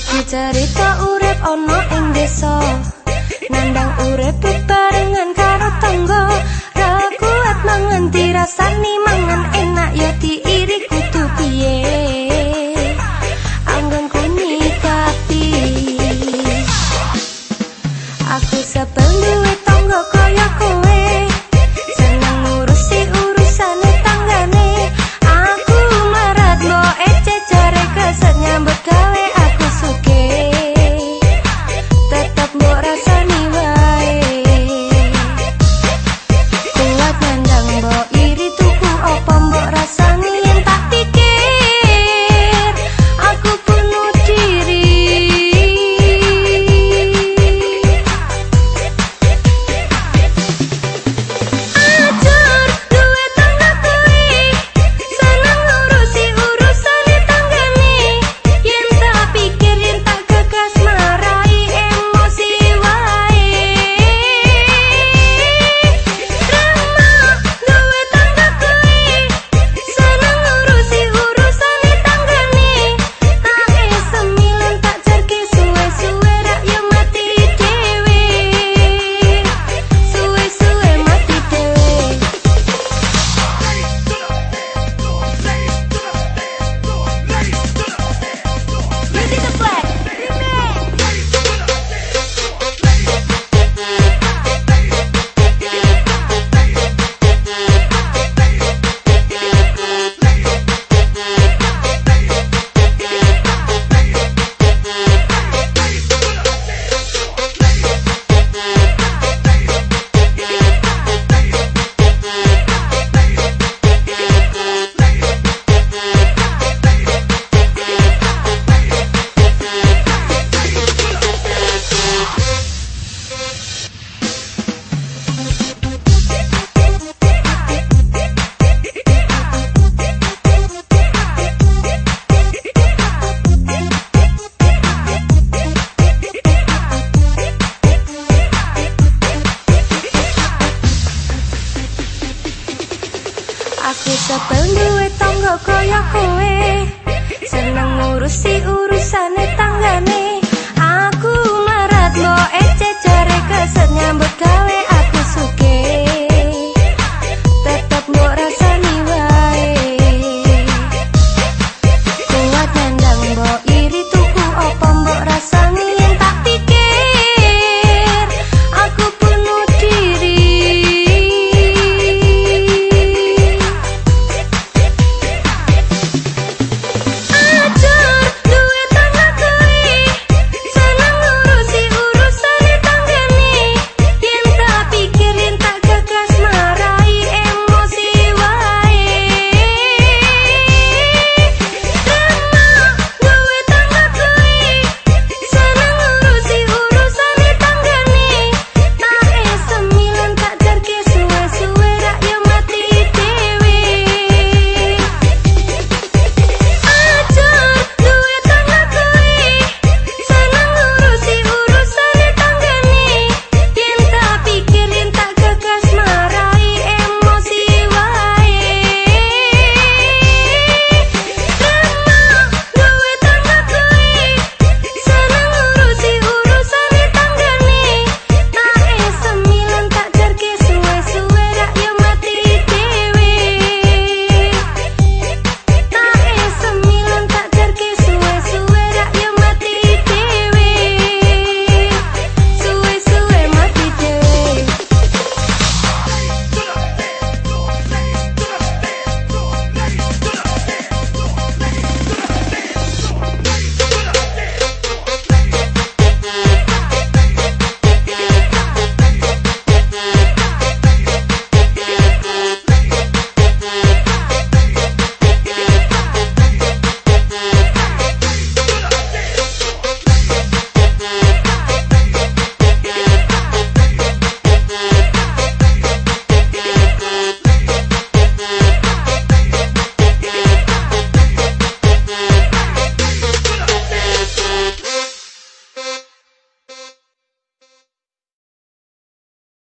Iki cerita urip ana ing desa. Nandang urip bebarengan karo tangga. Ra kuat mangan dirasani Nempel duwe tonggo kaya kowe. Seneng ngurusi urusane tanggane. Aku marat lo ece jare keset nyambut gawe.